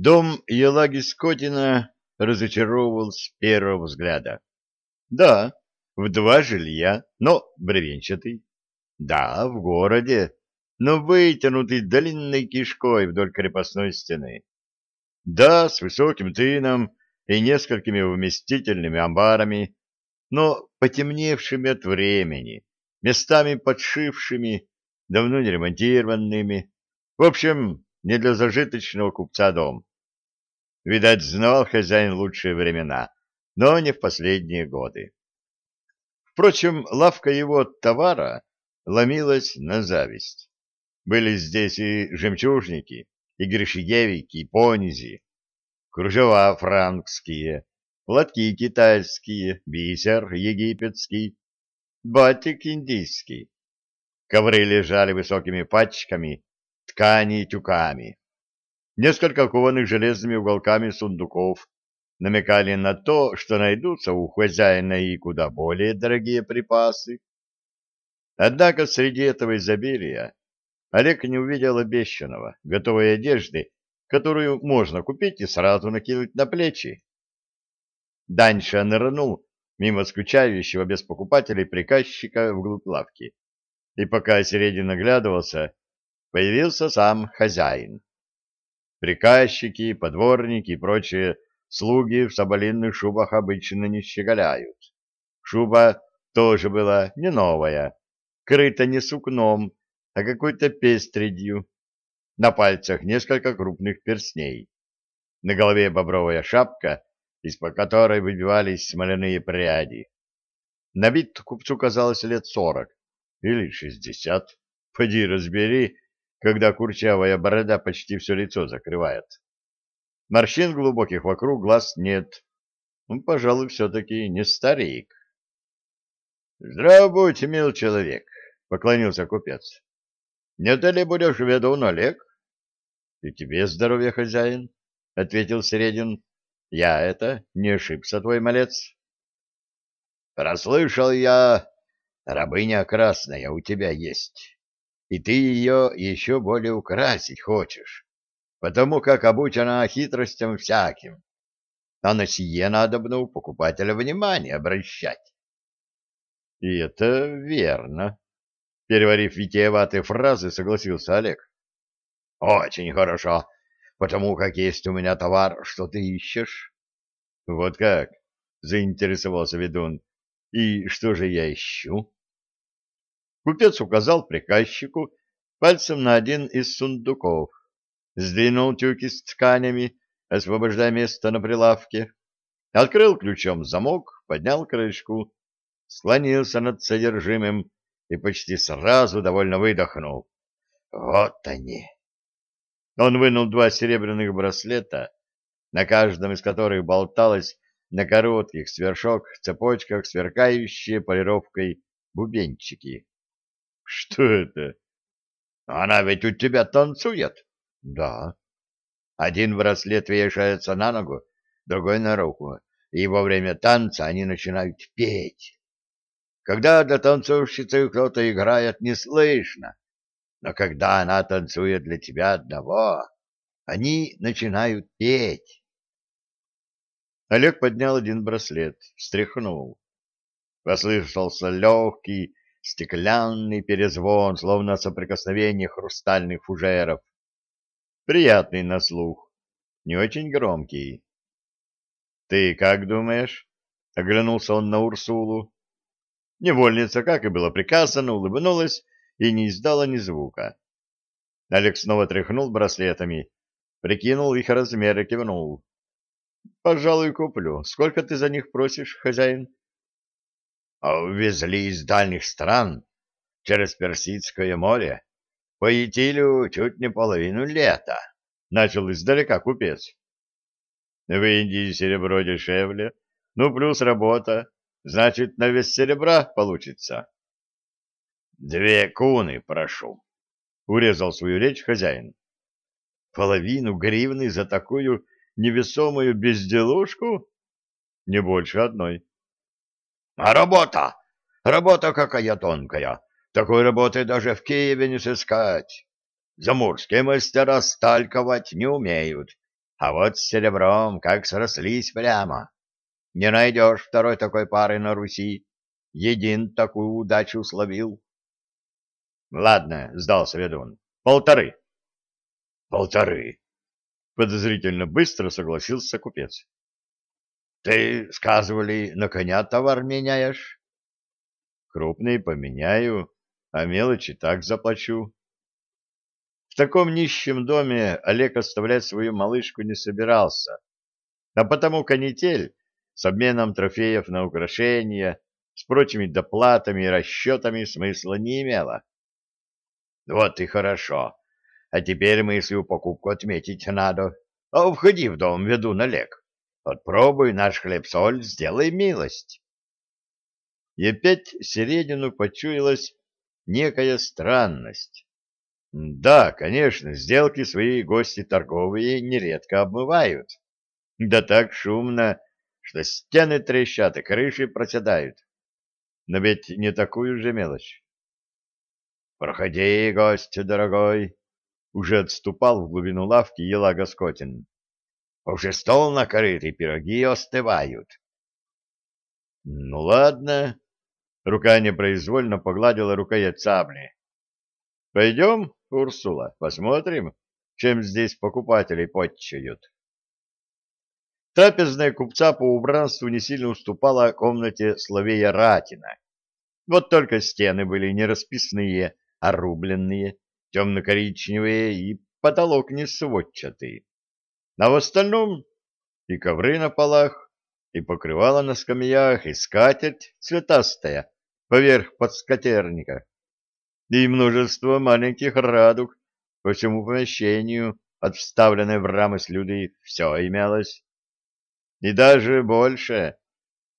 Дом Елаги Скотина разочаровывал с первого взгляда. Да, в два жилья, но бревенчатый. Да, в городе, но вытянутый длинной кишкой вдоль крепостной стены. Да, с высоким тыном и несколькими вместительными амбарами, но потемневшими от времени, местами подшившими, давно не ремонтированными. В общем, не для зажиточного купца дом. Видать, знал хозяин лучшие времена, но не в последние годы. Впрочем, лавка его товара ломилась на зависть. Были здесь и жемчужники, и грешегевики, и понизи, кружева франкские, платки китайские, бисер египетский, батик индийский. Ковры лежали высокими пачками, ткани тюками. Несколько кованых железными уголками сундуков намекали на то, что найдутся у хозяина и куда более дорогие припасы. Однако среди этого изобилия Олег не увидел обещанного, готовой одежды, которую можно купить и сразу накинуть на плечи. Даньша нырнул мимо скучающего без покупателей приказчика вглубь лавки. И пока Середин оглядывался, появился сам хозяин. Приказчики, подворники и прочие слуги в соболинных шубах обычно не щеголяют. Шуба тоже была не новая, крыта не сукном, а какой-то пестредью. На пальцах несколько крупных перстней. На голове бобровая шапка, из-под которой выбивались смоляные пряди. На вид купцу казалось лет сорок или шестьдесят. Поди разбери, когда курчавая борода почти все лицо закрывает. Морщин глубоких вокруг глаз нет. Он, пожалуй, все-таки не старик. — Здраво будь, мил человек, — поклонился купец. — Не ты ли будешь ведун Олег? — И тебе здоровья, хозяин, — ответил Середин. — Я это, не ошибся, твой малец. — Прослышал я, рабыня красная у тебя есть, и ты ее еще более украсить хочешь потому как обучена хитростям всяким. А на сие надобно у покупателя внимание обращать. — И это верно. Переварив витиеватые фразы, согласился Олег. — Очень хорошо, потому как есть у меня товар, что ты ищешь. — Вот как? — заинтересовался ведун. — И что же я ищу? Купец указал приказчику пальцем на один из сундуков сдвинул тюки с тканями, освобождая место на прилавке, открыл ключом замок, поднял крышку, склонился над содержимым и почти сразу довольно выдохнул. Вот они! Он вынул два серебряных браслета, на каждом из которых болталось на коротких свершок цепочках сверкающие полировкой бубенчики. — Что это? — Она ведь у тебя танцует. Да. Один браслет вешается на ногу, другой на руку, и во время танца они начинают петь. Когда для танцовщицы кто-то играет, не слышно, но когда она танцует для тебя одного, они начинают петь. Олег поднял один браслет, встряхнул. Послышался легкий стеклянный перезвон, словно соприкосновение хрустальных фужеров. Приятный на слух, не очень громкий. — Ты как думаешь? — оглянулся он на Урсулу. Невольница, как и было приказано, улыбнулась и не издала ни звука. Алекс снова тряхнул браслетами, прикинул их размер и кивнул. — Пожалуй, куплю. Сколько ты за них просишь, хозяин? — А увезли из дальних стран, через Персидское море. По Итилю чуть не половину лета, — начал издалека купец. В Индии серебро дешевле, ну плюс работа, значит, на вес серебра получится. Две куны прошу, — урезал свою речь хозяин. Половину гривны за такую невесомую безделушку? Не больше одной. А работа? Работа какая тонкая. Такой работы даже в Киеве не сыскать. Заморские мастера сталь ковать не умеют. А вот с серебром как срослись прямо. Не найдешь второй такой пары на Руси. Един такую удачу словил. — Ладно, — сдался ведун. — Полторы. — Полторы. Подозрительно быстро согласился купец. — Ты, сказывали, на коня товар меняешь? — Крупный поменяю, а мелочи так заплачу. В таком нищем доме Олег оставлять свою малышку не собирался, а потому канитель с обменом трофеев на украшения, с прочими доплатами и расчетами смысла не имела. Вот и хорошо. А теперь мыслью покупку отметить надо. А входи в дом, веду налег. Попробуй наш хлеб-соль, сделай милость. И опять Середину почуялась некая странность. Да, конечно, сделки свои гости торговые нередко обмывают. Да так шумно, что стены трещат и крыши проседают. Но ведь не такую же мелочь. «Проходи, гость дорогой!» Уже отступал в глубину лавки Елага Скотин. «Уже стол накрыт, и пироги остывают». «Ну ладно». Рука непроизвольно погладила рукоять сабли. «Пойдем, Урсула, посмотрим, чем здесь покупателей подчают». Трапезная купца по убранству не сильно уступала комнате Славея Ратина. Вот только стены были не расписные, а рубленные, темно-коричневые и потолок не сводчатый. А в остальном и ковры на полах, и покрывало на скамьях, и скатерть цветастая поверх подскатерника, и множество маленьких радуг по всему помещению, от вставленной в рамы слюды, все имелось. И даже больше.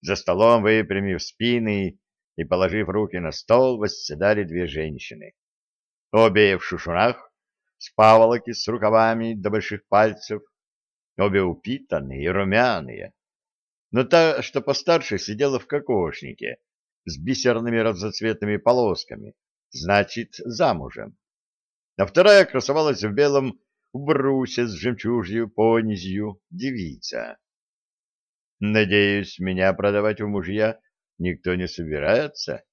За столом, выпрямив спины и положив руки на стол, восседали две женщины. Обе в шушунах, с паволоки с рукавами до больших пальцев, обе упитанные и румяные. Но та, что постарше, сидела в кокошнике с бисерными разноцветными полосками, значит, замужем. А вторая красовалась в белом брусе с жемчужью понизью девица. Надеюсь, меня продавать в мужья никто не собирается?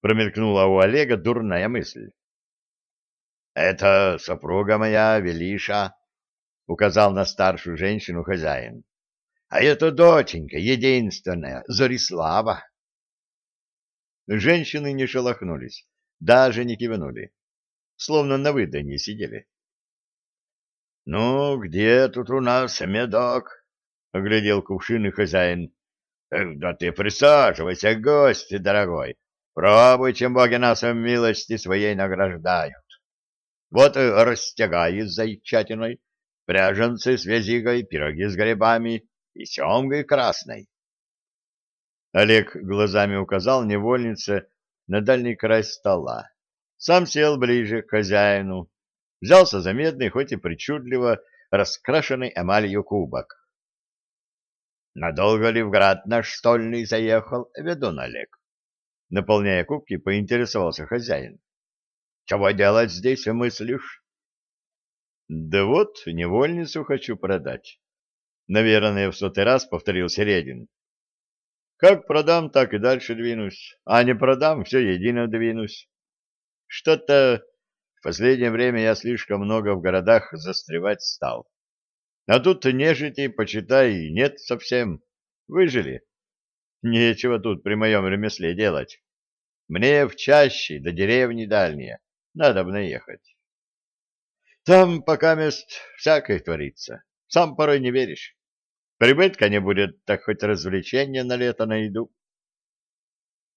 Промелькнула у Олега дурная мысль. Это супруга моя, Велиша, указал на старшую женщину хозяин. А это доченька, единственная, Зорислава. Женщины не шелохнулись, даже не кивнули, словно на выданье сидели. — Ну, где тут у нас медок? — оглядел кувшин хозяин. — Да ты присаживайся, гость дорогой. Пробуй, чем боги нас в милости своей награждают. Вот растягай с зайчатиной, пряженцы с вязигой, пироги с грибами и семгой красной. Олег глазами указал невольнице на дальний край стола. Сам сел ближе к хозяину, взялся за медный, хоть и причудливо раскрашенный эмалью кубок. Надолго ли в град наш стольный заехал, ведун Олег? Наполняя кубки, поинтересовался хозяин. Чего делать здесь, мыслишь? Да вот, невольницу хочу продать. Наверное, в сотый раз повторил Середин. Как продам, так и дальше двинусь. А не продам, все едино двинусь. Что-то в последнее время я слишком много в городах застревать стал. А тут нежити, почитай, нет совсем. Выжили. Нечего тут при моем ремесле делать. Мне в чаще до деревни дальние. Надо бы наехать. Там пока мест всякое творится. Сам порой не веришь. Прибытка не будет, так хоть развлечения на лето найду.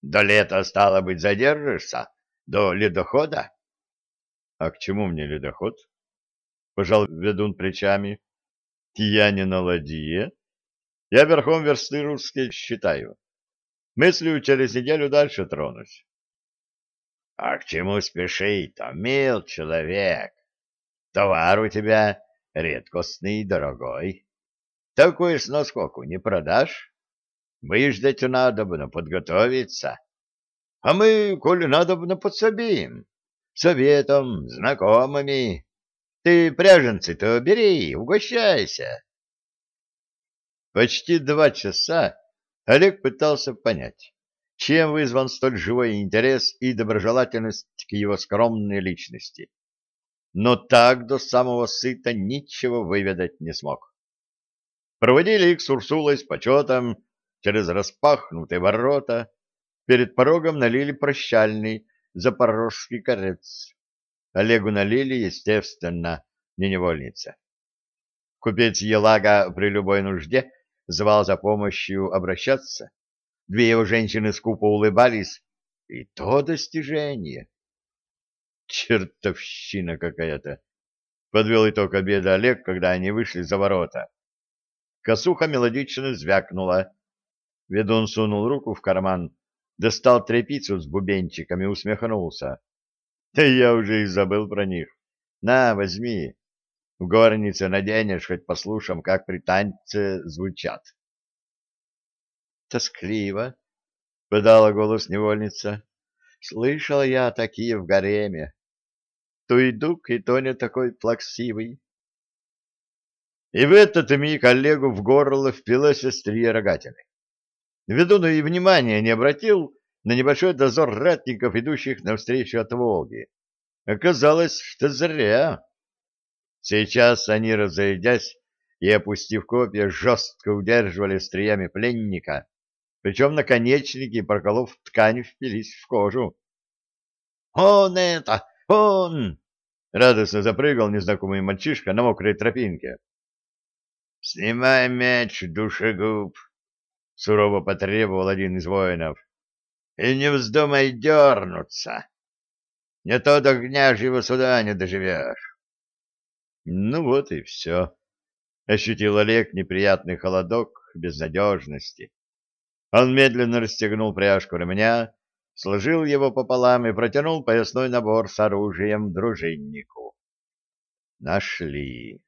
До лета, стало быть, задержишься? До ледохода? А к чему мне ледоход? Пожал ведун плечами. Я не на ладье. Я верхом версты русские считаю. Мыслю через неделю дальше тронусь. — А к чему спешить-то, мил человек? Товар у тебя редкостный и дорогой. Такой с наскоку не продашь. Выждать надобно, подготовиться. А мы, коли надобно, подсобим. Советом, знакомыми. Ты пряженцы-то бери, угощайся. Почти два часа Олег пытался понять, чем вызван столь живой интерес и доброжелательность к его скромной личности. Но так до самого сыта ничего выведать не смог. Проводили их с Урсулой с почетом через распахнутые ворота, перед порогом налили прощальный запорожский корец. Олегу налили, естественно, не невольница. Купец Елага при любой нужде звал за помощью обращаться. Две его женщины скупо улыбались, и то достижение. Чертовщина какая-то! Подвел итог обеда Олег, когда они вышли за ворота. Косуха мелодично звякнула. Ведун сунул руку в карман, достал тряпицу с бубенчиками усмехнулся. Да я уже и забыл про них. На, возьми. В горнице наденешь, хоть послушам, как при танце звучат. Тоскливо, — подала голос невольница. Слышала я такие в гареме. Туйдук и то не такой плаксивый. И в этот миг Олегу в горло впилась острие рогатины. Ведун и внимания не обратил на небольшой дозор ратников, идущих навстречу от Волги. Оказалось, что зря. Сейчас они, разойдясь и опустив копья, жестко удерживали остриями пленника, причем наконечники, проколов ткань, впились в кожу. «Он это! Он!» — радостно запрыгал незнакомый мальчишка на мокрой тропинке. «Снимай меч, душегуб!» — сурово потребовал один из воинов. «И не вздумай дернуться! Не то до княжьего суда не доживешь!» Ну вот и все. Ощутил Олег неприятный холодок безнадежности. Он медленно расстегнул пряжку ремня, сложил его пополам и протянул поясной набор с оружием дружиннику. Нашли.